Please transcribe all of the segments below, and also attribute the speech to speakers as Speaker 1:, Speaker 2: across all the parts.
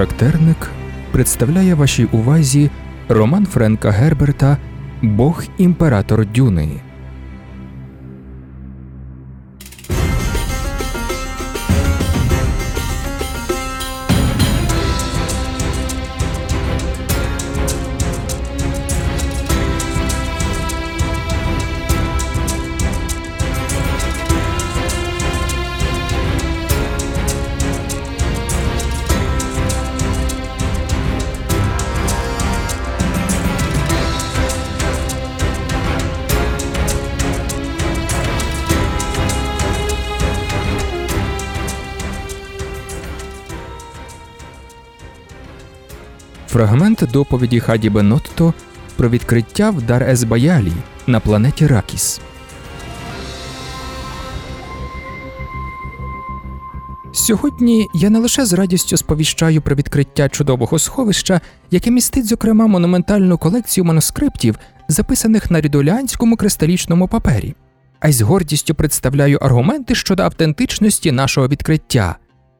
Speaker 1: Характерник представляє вашій увазі роман Френка Герберта Бог імператор Дюни. Фрагмент доповіді Хаді Бенотто про відкриття в Дар Езбаялі на планеті Ракіс. Сьогодні я не лише з радістю сповіщаю про відкриття чудового сховища, яке містить, зокрема, монументальну колекцію манускриптів, записаних на рідолянському кристалічному папері, а й з гордістю представляю аргументи щодо автентичності нашого відкриття.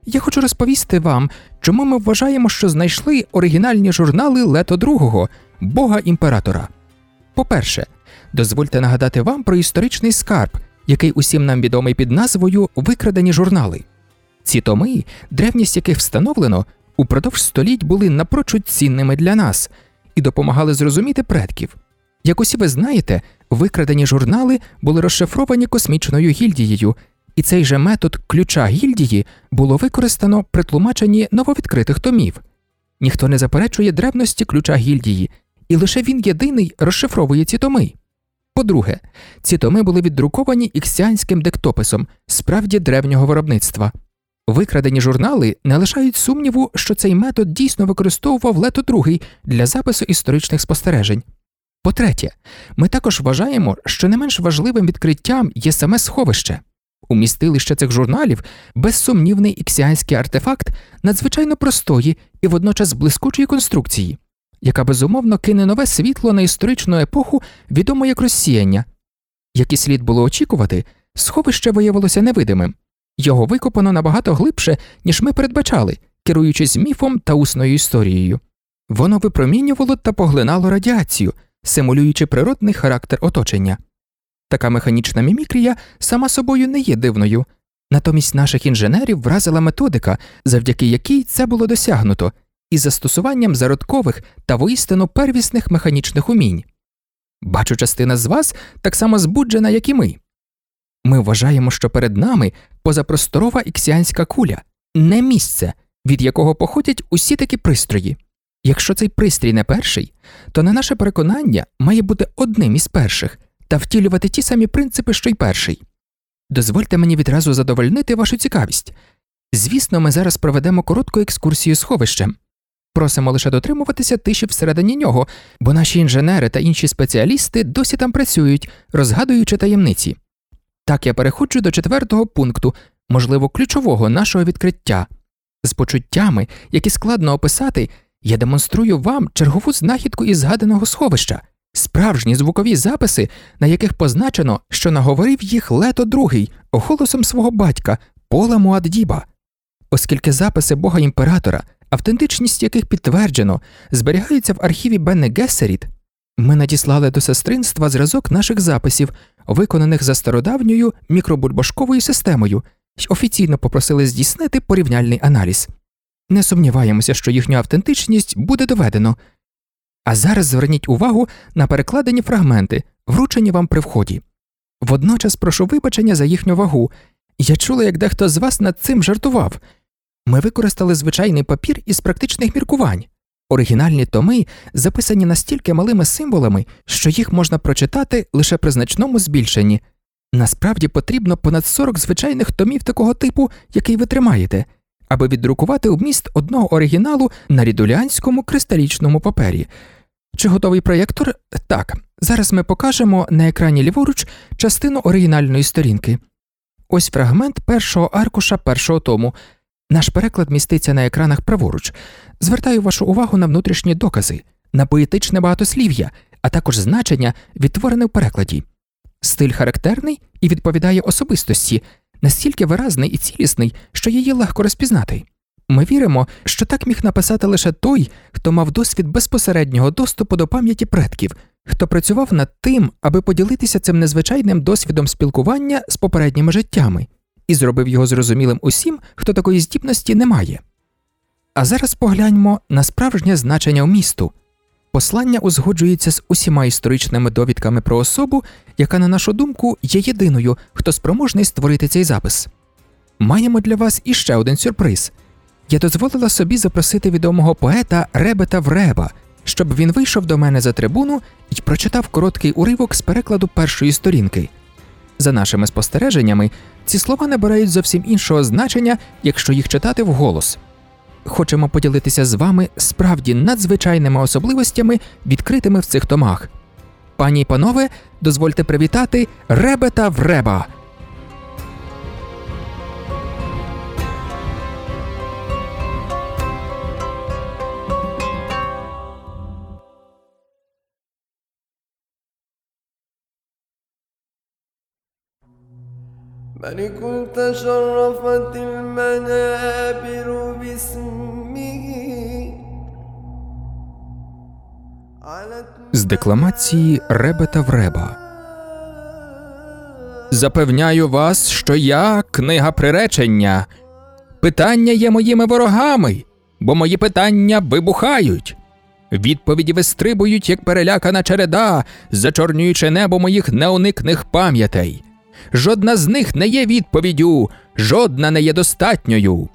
Speaker 1: Я хочу розповісти вам, чому ми вважаємо, що знайшли оригінальні журнали Лето II, Бога імператора. По-перше, дозвольте нагадати вам про історичний скарб, який усім нам відомий під назвою Викрадені журнали. Ці томи, древність яких встановлено, упродовж століть були напрочуд цінними для нас і допомагали зрозуміти предків. Як усі ви знаєте, викрадені журнали були розшифровані космічною гільдією, і цей же метод ключа гільдії було використано при тлумаченні нововідкритих томів. Ніхто не заперечує древності ключа гільдії, і лише він єдиний розшифровує ці томи. По-друге, ці томи були віддруковані іксіанським дектописом справді древнього виробництва. Викрадені журнали не лишають сумніву, що цей метод дійсно використовував Лето II для запису історичних спостережень. По третє, ми також вважаємо, що не менш важливим відкриттям є саме сховище. Умістилище цих журналів безсумнівний іксіанський артефакт надзвичайно простої і водночас блискучої конструкції, яка безумовно кине нове світло на історичну епоху, відому як розсіяння. Як і слід було очікувати, сховище виявилося невидимим, його викопано набагато глибше, ніж ми передбачали, керуючись міфом та усною історією. Воно випромінювало та поглинало радіацію, симулюючи природний характер оточення. Така механічна мімікрія сама собою не є дивною, натомість наших інженерів вразила методика, завдяки якій це було досягнуто, із застосуванням зародкових та воістину первісних механічних умінь. Бачу, частина з вас так само збуджена, як і ми. Ми вважаємо, що перед нами позапросторова іксіанська куля, не місце, від якого походять усі такі пристрої. Якщо цей пристрій не перший, то на наше переконання має бути одним із перших та втілювати ті самі принципи, що й перший. Дозвольте мені відразу задовольнити вашу цікавість. Звісно, ми зараз проведемо коротку екскурсію сховищем. Просимо лише дотримуватися тиші всередині нього, бо наші інженери та інші спеціалісти досі там працюють, розгадуючи таємниці. Так я переходжу до четвертого пункту, можливо, ключового нашого відкриття. З почуттями, які складно описати, я демонструю вам чергову знахідку із згаданого сховища, справжні звукові записи, на яких позначено, що наговорив їх лето другий голосом свого батька Пола Муаддіба. Оскільки записи бога імператора, автентичність яких підтверджено, зберігаються в архіві Бенне Гессеріт, ми надіслали до сестринства зразок наших записів, виконаних за стародавньою мікробульбашковою системою, й офіційно попросили здійснити порівняльний аналіз. Не сумніваємося, що їхню автентичність буде доведено. А зараз зверніть увагу на перекладені фрагменти, вручені вам при вході. Водночас прошу вибачення за їхню вагу. Я чула, як дехто з вас над цим жартував. Ми використали звичайний папір із практичних міркувань. Оригінальні томи записані настільки малими символами, що їх можна прочитати лише при значному збільшенні. Насправді потрібно понад 40 звичайних томів такого типу, який ви тримаєте, аби віддрукувати вміст одного оригіналу на рідулянському кристалічному папері. Чи готовий проєктор? Так. Зараз ми покажемо на екрані ліворуч частину оригінальної сторінки. Ось фрагмент першого аркуша першого тому. Наш переклад міститься на екранах праворуч. Звертаю вашу увагу на внутрішні докази, на поетичне багатослів'я, а також значення, відтворене в перекладі. Стиль характерний і відповідає особистості, настільки виразний і цілісний, що її легко розпізнати. Ми віримо, що так міг написати лише той, хто мав досвід безпосереднього доступу до пам'яті предків, хто працював над тим, аби поділитися цим незвичайним досвідом спілкування з попередніми життями, і зробив його зрозумілим усім, хто такої здібності не має. А зараз погляньмо на справжнє значення вмісту. Послання узгоджується з усіма історичними довідками про особу, яка, на нашу думку, є єдиною, хто спроможний створити цей запис. Маємо для вас іще один сюрприз. Я дозволила собі запросити відомого поета Ребета Вреба, щоб він вийшов до мене за трибуну і прочитав короткий уривок з перекладу першої сторінки. За нашими спостереженнями, ці слова набирають зовсім іншого значення, якщо їх читати вголос. Хочемо поділитися з вами справді надзвичайними особливостями, відкритими в цих томах. Пані й панове, дозвольте привітати Ребета Вреба.
Speaker 2: ملك تشرفت المنابر باسمه علت
Speaker 1: З декламації Ребета Вреба. Запевняю вас, що я книга приречення. Питання є моїми ворогами, бо мої питання вибухають. Відповіді вистрибують, як перелякана череда, зачорнюючи небо моїх неуникних пам'ятей. Жодна з них не є відповіддю, жодна не є достатньою.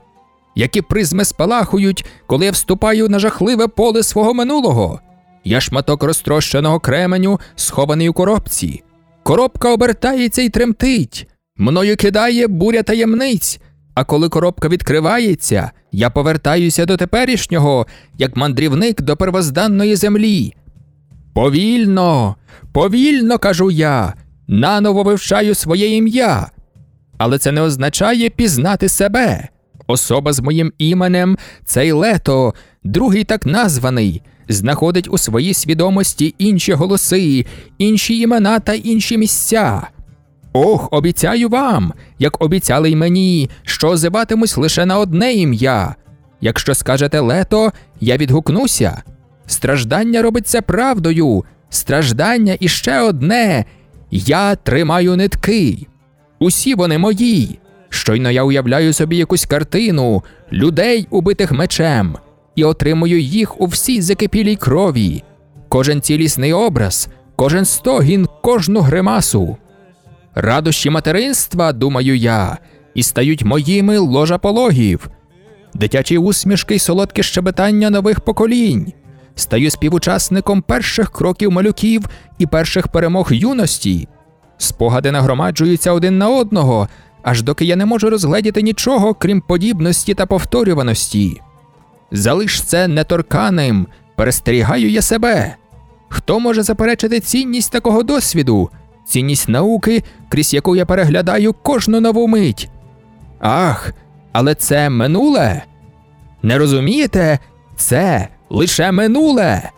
Speaker 1: Які призми спалахують, коли я вступаю на жахливе поле свого минулого. Я шматок розтрощеного кременю, схований у коробці. Коробка обертається і тремтить. Мною кидає буря таємниць. А коли коробка відкривається, я повертаюся до теперішнього, як мандрівник до первозданної землі. Повільно, повільно кажу я, наново вивчаю своє ім'я. Але це не означає пізнати себе. Особа з моїм іменем, цей лето, другий так названий, знаходить у своїй свідомості інші голоси, інші імена та інші місця. Ох, обіцяю вам, як обіцяли й мені, що озиватимусь лише на одне ім'я. Якщо скажете лето, я відгукнуся. Страждання робиться правдою, страждання іще одне. Я тримаю нитки. Усі вони мої. Щойно я уявляю собі якусь картину людей, убитих мечем, і отримую їх у всій закипілій крові. Кожен цілісний образ, кожен стогін, кожну гримасу. Радощі материнства, думаю я, і стають моїми ложа пологів. Дитячі усмішки й солодке щебетання нових поколінь. Стаю співучасником перших кроків малюків і перших перемог юності. Спогади нагромаджуються один на одного, аж доки я не можу розгледіти нічого, крім подібності та повторюваності. Залиш це неторканим, перестерігаю я себе. Хто може заперечити цінність такого досвіду, цінність науки, крізь яку я переглядаю кожну нову мить? Ах, але це минуле. Не розумієте? Це лише минуле.